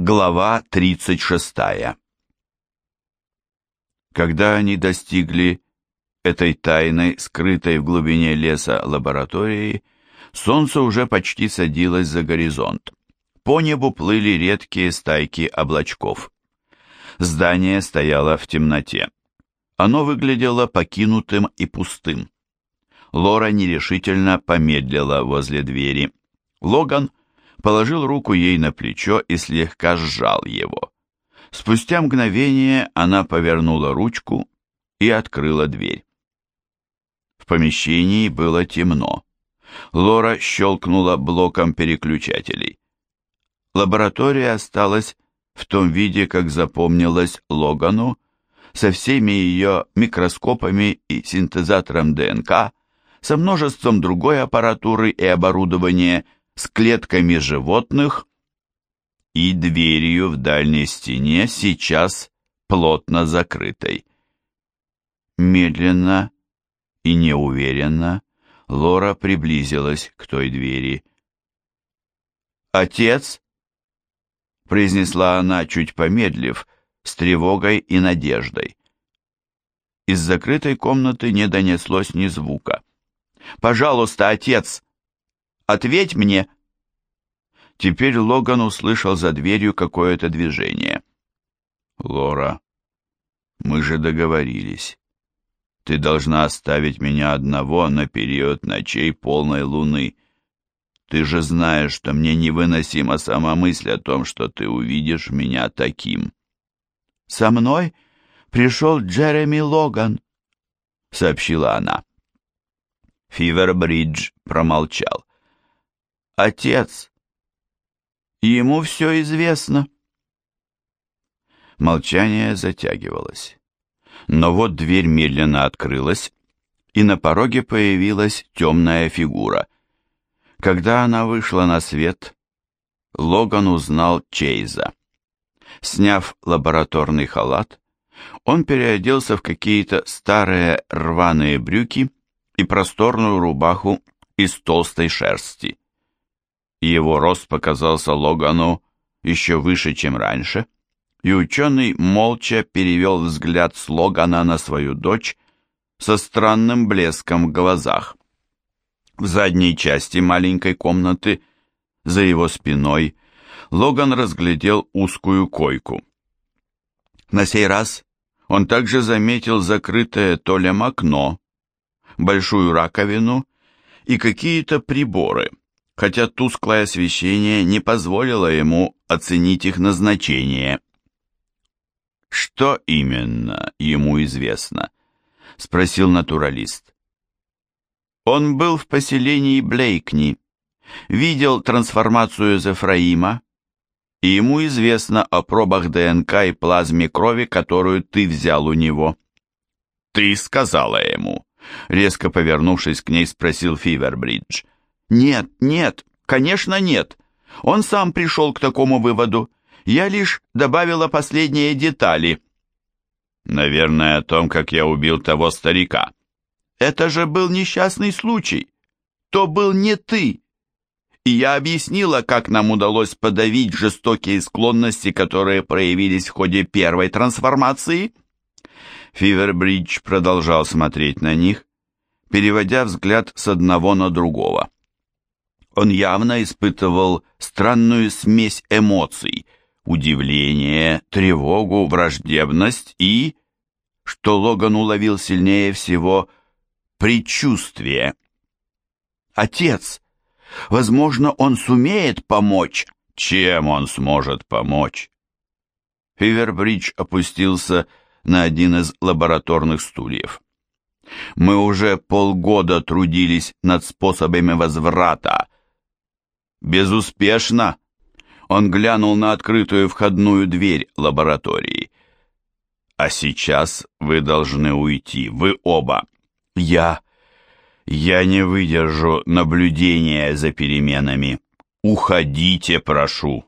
Глава 36 Когда они достигли этой тайной, скрытой в глубине леса лаборатории, солнце уже почти садилось за горизонт. По небу плыли редкие стайки облачков. Здание стояло в темноте. Оно выглядело покинутым и пустым. Лора нерешительно помедлила возле двери. Логан положил руку ей на плечо и слегка сжал его. Спустя мгновение она повернула ручку и открыла дверь. В помещении было темно. Лора щелкнула блоком переключателей. Лаборатория осталась в том виде, как запомнилась Логану, со всеми ее микроскопами и синтезатором ДНК, со множеством другой аппаратуры и оборудования – с клетками животных и дверью в дальней стене, сейчас плотно закрытой. Медленно и неуверенно Лора приблизилась к той двери. «Отец!» — произнесла она, чуть помедлив, с тревогой и надеждой. Из закрытой комнаты не донеслось ни звука. «Пожалуйста, отец!» Ответь мне!» Теперь Логан услышал за дверью какое-то движение. «Лора, мы же договорились. Ты должна оставить меня одного на период ночей полной луны. Ты же знаешь, что мне невыносима сама мысль о том, что ты увидишь меня таким». «Со мной пришел Джереми Логан», — сообщила она. Фивербридж промолчал. Отец. Ему все известно. Молчание затягивалось. Но вот дверь медленно открылась, и на пороге появилась темная фигура. Когда она вышла на свет, Логан узнал Чейза. Сняв лабораторный халат, он переоделся в какие-то старые рваные брюки и просторную рубаху из толстой шерсти. Его рост показался Логану еще выше, чем раньше, и ученый молча перевел взгляд с Логана на свою дочь со странным блеском в глазах. В задней части маленькой комнаты, за его спиной, Логан разглядел узкую койку. На сей раз он также заметил закрытое толем окно, большую раковину и какие-то приборы – хотя тусклое освещение не позволило ему оценить их назначение. «Что именно ему известно?» — спросил натуралист. Он был в поселении Блейкни, видел трансформацию Зефраима, и ему известно о пробах ДНК и плазме крови, которую ты взял у него. «Ты сказала ему», — резко повернувшись к ней, спросил Фивербридж. «Нет, нет, конечно нет. Он сам пришел к такому выводу. Я лишь добавила последние детали». «Наверное, о том, как я убил того старика». «Это же был несчастный случай. То был не ты. И я объяснила, как нам удалось подавить жестокие склонности, которые проявились в ходе первой трансформации». Фивербридж продолжал смотреть на них, переводя взгляд с одного на другого. Он явно испытывал странную смесь эмоций, удивление, тревогу, враждебность и, что Логан уловил сильнее всего, предчувствие. «Отец, возможно, он сумеет помочь». «Чем он сможет помочь?» Фивербридж опустился на один из лабораторных стульев. «Мы уже полгода трудились над способами возврата «Безуспешно!» Он глянул на открытую входную дверь лаборатории. «А сейчас вы должны уйти, вы оба. Я... я не выдержу наблюдения за переменами. Уходите, прошу!»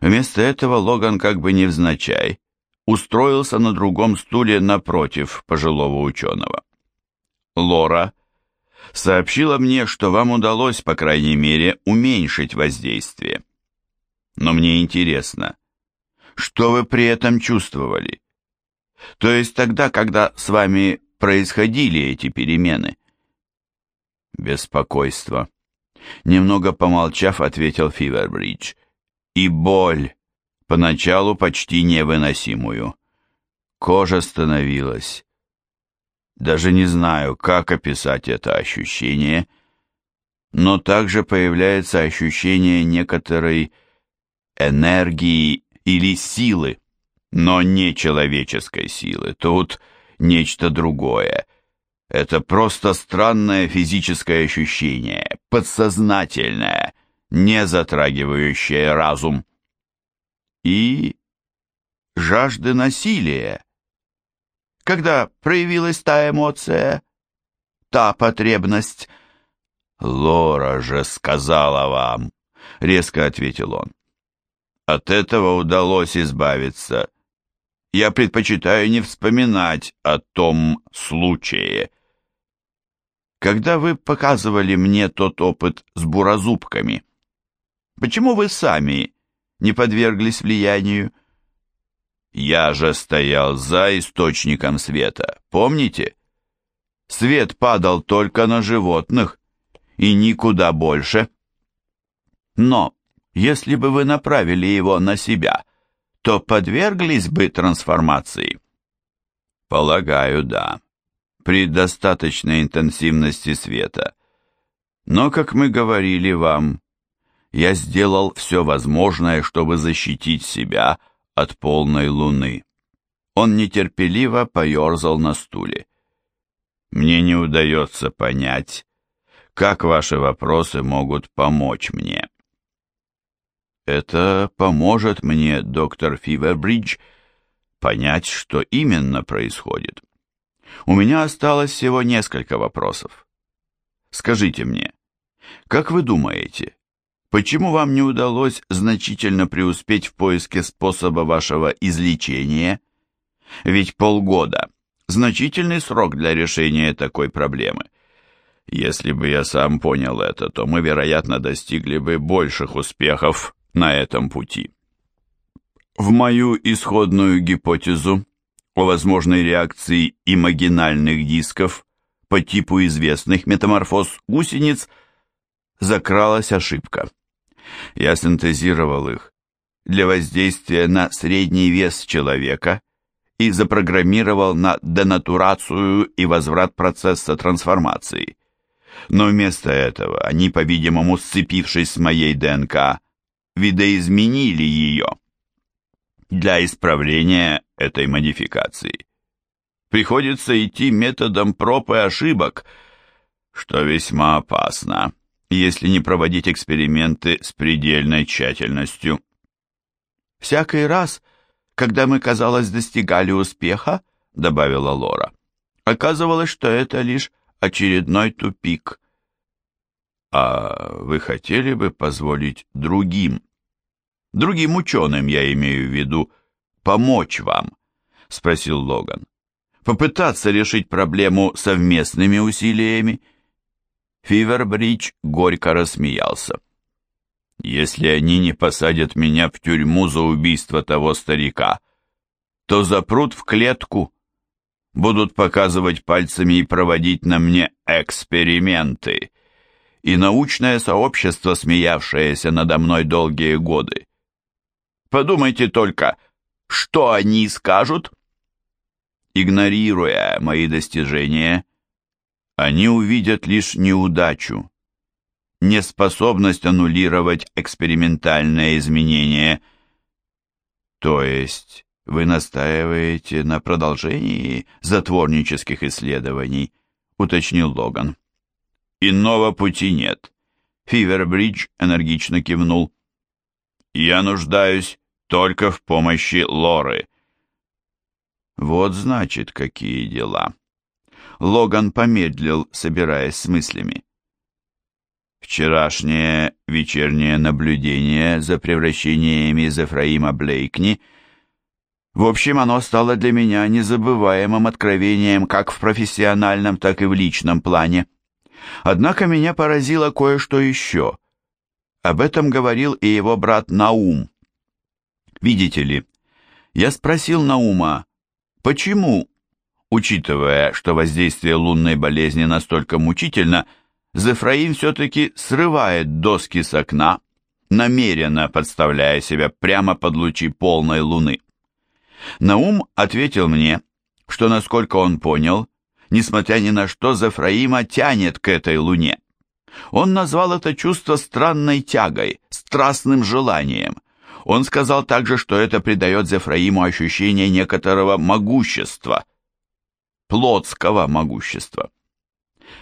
Вместо этого Логан как бы невзначай устроился на другом стуле напротив пожилого ученого. Лора сообщила мне, что вам удалось, по крайней мере, уменьшить воздействие. Но мне интересно, что вы при этом чувствовали? То есть тогда, когда с вами происходили эти перемены? Беспокойство. Немного помолчав, ответил Фивербридж. И боль, поначалу почти невыносимую. Кожа становилась. Даже не знаю, как описать это ощущение, но также появляется ощущение некоторой энергии или силы, но не человеческой силы. Тут нечто другое. Это просто странное физическое ощущение, подсознательное, не затрагивающее разум. И жажды насилия. Когда проявилась та эмоция, та потребность? «Лора же сказала вам», — резко ответил он. От этого удалось избавиться. Я предпочитаю не вспоминать о том случае. Когда вы показывали мне тот опыт с буразубками, почему вы сами не подверглись влиянию? Я же стоял за источником света, помните? Свет падал только на животных и никуда больше. Но если бы вы направили его на себя, то подверглись бы трансформации? Полагаю, да. При достаточной интенсивности света. Но, как мы говорили вам, я сделал все возможное, чтобы защитить себя от полной луны. Он нетерпеливо поерзал на стуле. Мне не удается понять, как ваши вопросы могут помочь мне. Это поможет мне, доктор Фивербридж, понять, что именно происходит. У меня осталось всего несколько вопросов. Скажите мне, как вы думаете, почему вам не удалось значительно преуспеть в поиске способа вашего излечения? Ведь полгода – значительный срок для решения такой проблемы. Если бы я сам понял это, то мы, вероятно, достигли бы больших успехов на этом пути. В мою исходную гипотезу о возможной реакции имагинальных дисков по типу известных метаморфоз гусениц закралась ошибка. Я синтезировал их для воздействия на средний вес человека и запрограммировал на денатурацию и возврат процесса трансформации. Но вместо этого они, по-видимому, сцепившись с моей ДНК, видоизменили ее. Для исправления этой модификации приходится идти методом проб и ошибок, что весьма опасно, если не проводить эксперименты с предельной тщательностью. «Всякий раз, когда мы, казалось, достигали успеха, — добавила Лора, — оказывалось, что это лишь очередной тупик. А вы хотели бы позволить другим другим ученым, я имею в виду, помочь вам?» — спросил Логан. «Попытаться решить проблему совместными усилиями?» Фивербридж горько рассмеялся. «Если они не посадят меня в тюрьму за убийство того старика, то запрут в клетку, будут показывать пальцами и проводить на мне эксперименты, и научное сообщество, смеявшееся надо мной долгие годы, Подумайте только, что они скажут? Игнорируя мои достижения, они увидят лишь неудачу, неспособность аннулировать экспериментальное изменение. То есть вы настаиваете на продолжении затворнических исследований, уточнил Логан. Иного пути нет. Фивербридж энергично кивнул. Я нуждаюсь только в помощи Лоры. Вот значит, какие дела. Логан помедлил, собираясь с мыслями. Вчерашнее вечернее наблюдение за превращениями Зефраима Блейкни в общем, оно стало для меня незабываемым откровением как в профессиональном, так и в личном плане. Однако меня поразило кое-что еще — Об этом говорил и его брат Наум. Видите ли, я спросил Наума, почему, учитывая, что воздействие лунной болезни настолько мучительно, Зефраим все-таки срывает доски с окна, намеренно подставляя себя прямо под лучи полной луны. Наум ответил мне, что, насколько он понял, несмотря ни на что, Зефраима тянет к этой луне. Он назвал это чувство странной тягой, страстным желанием. Он сказал также, что это придает Зефраиму ощущение некоторого могущества, плотского могущества.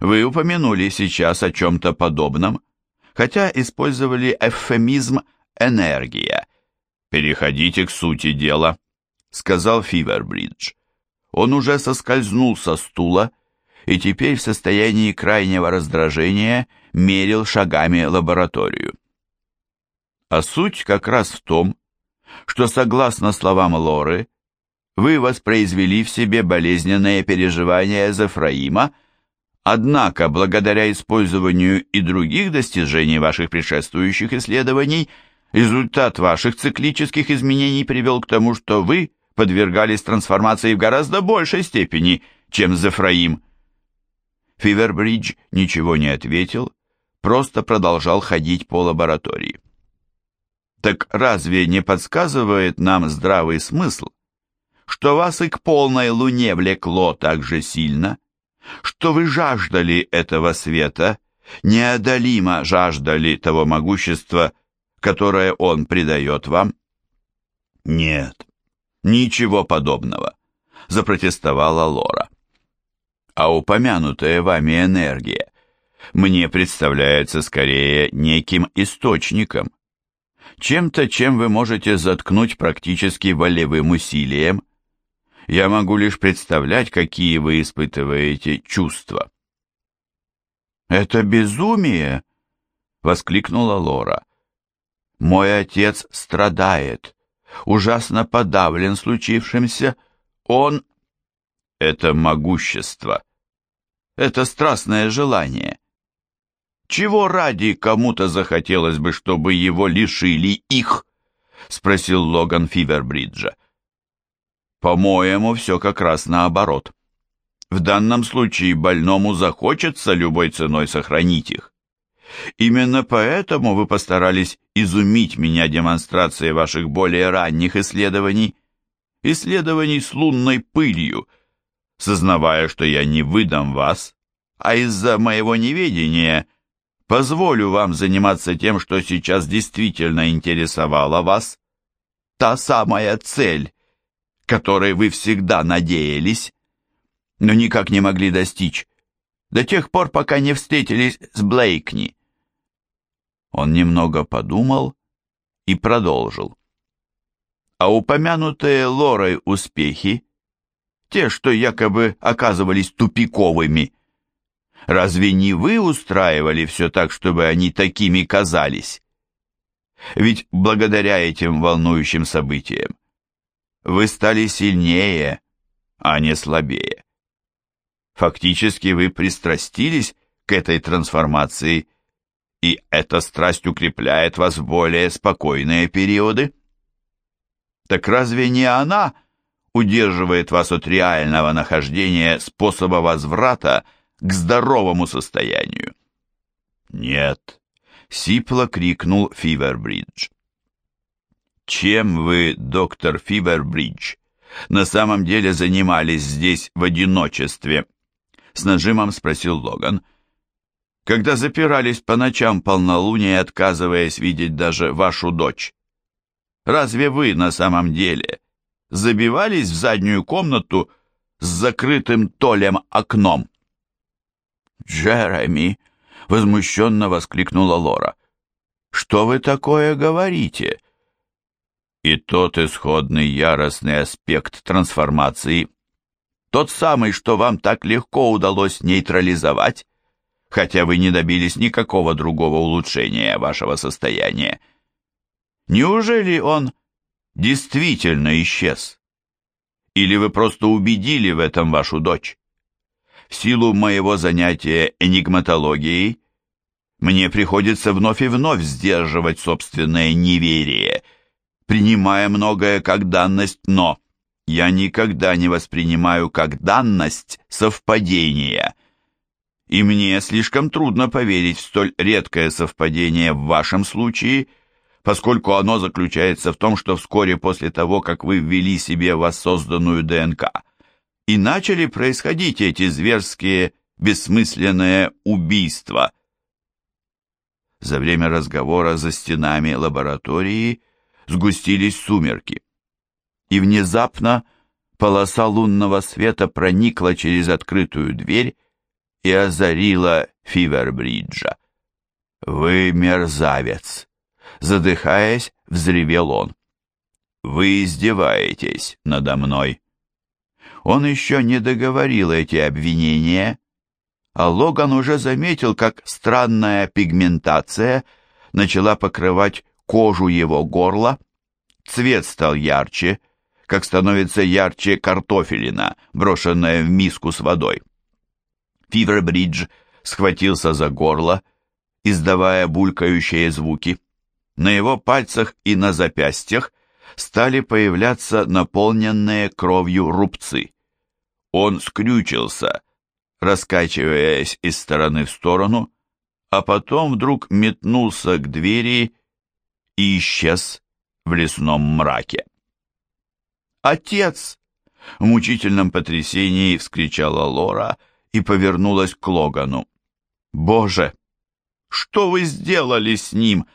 Вы упомянули сейчас о чем-то подобном, хотя использовали эвфемизм «энергия». «Переходите к сути дела», — сказал Фивербридж. Он уже соскользнул со стула и теперь в состоянии крайнего раздражения мерил шагами лабораторию. А суть как раз в том, что, согласно словам Лоры, вы воспроизвели в себе болезненные переживания Зефраима, однако, благодаря использованию и других достижений ваших предшествующих исследований, результат ваших циклических изменений привел к тому, что вы подвергались трансформации в гораздо большей степени, чем Зефраим. Фивербридж ничего не ответил, просто продолжал ходить по лаборатории. Так разве не подсказывает нам здравый смысл, что вас и к полной луне влекло так же сильно, что вы жаждали этого света, неодолимо жаждали того могущества, которое он придает вам? Нет, ничего подобного, запротестовала Лора. А упомянутая вами энергия мне представляется скорее неким источником, чем-то, чем вы можете заткнуть практически волевым усилием. Я могу лишь представлять, какие вы испытываете чувства. «Это безумие!» — воскликнула Лора. «Мой отец страдает, ужасно подавлен случившимся. Он...» «Это могущество. Это страстное желание. Чего ради кому-то захотелось бы, чтобы его лишили их?» — спросил Логан Фивербриджа. «По-моему, все как раз наоборот. В данном случае больному захочется любой ценой сохранить их. Именно поэтому вы постарались изумить меня демонстрацией ваших более ранних исследований, исследований с лунной пылью, сознавая, что я не выдам вас, а из-за моего неведения — позволю вам заниматься тем, что сейчас действительно интересовало вас. Та самая цель, которой вы всегда надеялись, но никак не могли достичь, до тех пор, пока не встретились с Блейкни. Он немного подумал и продолжил. А упомянутые Лорой успехи, те, что якобы оказывались тупиковыми, Разве не вы устраивали все так, чтобы они такими казались? Ведь благодаря этим волнующим событиям вы стали сильнее, а не слабее. Фактически вы пристрастились к этой трансформации, и эта страсть укрепляет вас в более спокойные периоды. Так разве не она удерживает вас от реального нахождения способа возврата, к здоровому состоянию. Нет, сипло крикнул Фивербридж. Чем вы, доктор Фивербридж, на самом деле занимались здесь в одиночестве? С нажимом спросил Логан. Когда запирались по ночам полнолуния, отказываясь видеть даже вашу дочь. Разве вы на самом деле забивались в заднюю комнату с закрытым толем окном? «Джереми!» — возмущенно воскликнула Лора. «Что вы такое говорите?» И тот исходный яростный аспект трансформации, тот самый, что вам так легко удалось нейтрализовать, хотя вы не добились никакого другого улучшения вашего состояния. Неужели он действительно исчез? Или вы просто убедили в этом вашу дочь? В силу моего занятия энигматологией Мне приходится вновь и вновь сдерживать собственное неверие, принимая многое как данность, но я никогда не воспринимаю как данность совпадения. И мне слишком трудно поверить в столь редкое совпадение в вашем случае, поскольку оно заключается в том, что вскоре после того, как вы ввели себе воссозданную ДНК, и начали происходить эти зверские, бессмысленные убийства. За время разговора за стенами лаборатории сгустились сумерки и внезапно полоса лунного света проникла через открытую дверь и озарила Фивербриджа. «Вы мерзавец!» Задыхаясь, взревел он. «Вы издеваетесь надо мной!» Он еще не договорил эти обвинения, а Логан уже заметил, как странная пигментация начала покрывать кожу его горла, цвет стал ярче, как становится ярче картофелина, брошенная в миску с водой. Фивербридж схватился за горло, издавая булькающие звуки. На его пальцах и на запястьях стали появляться наполненные кровью рубцы. Он скрючился, раскачиваясь из стороны в сторону, а потом вдруг метнулся к двери и исчез в лесном мраке. «Отец!» — в мучительном потрясении вскричала Лора и повернулась к Логану. «Боже! Что вы сделали с ним?»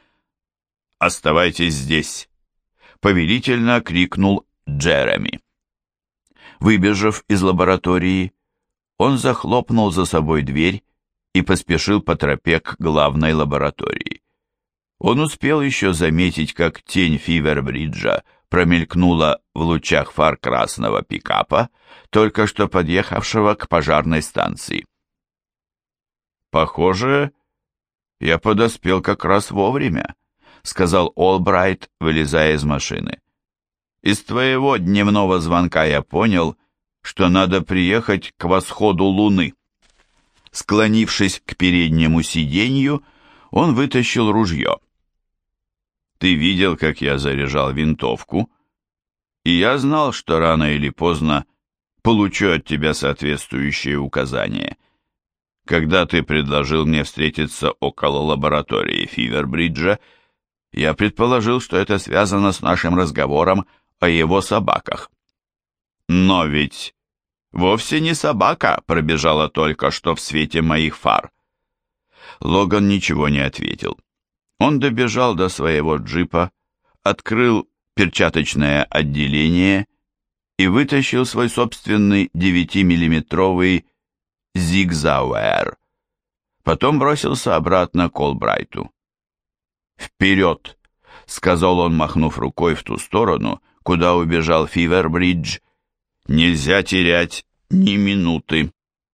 «Оставайтесь здесь!» — повелительно крикнул Джереми. Выбежав из лаборатории, он захлопнул за собой дверь и поспешил по тропе к главной лаборатории. Он успел еще заметить, как тень Фивербриджа промелькнула в лучах фар красного пикапа, только что подъехавшего к пожарной станции. «Похоже, я подоспел как раз вовремя», — сказал Олбрайт, вылезая из машины. «Из твоего дневного звонка я понял, что надо приехать к восходу луны». Склонившись к переднему сиденью, он вытащил ружье. Ты видел, как я заряжал винтовку, и я знал, что рано или поздно получу от тебя соответствующие указания. Когда ты предложил мне встретиться около лаборатории Фивербриджа, я предположил, что это связано с нашим разговором о его собаках. Но ведь вовсе не собака пробежала только что в свете моих фар. Логан ничего не ответил. Он добежал до своего джипа, открыл перчаточное отделение и вытащил свой собственный 9-миллиметровый Зигзауэр. Потом бросился обратно к Олбрайту. «Вперед!» — сказал он, махнув рукой в ту сторону, куда убежал Фивербридж. «Нельзя терять ни минуты».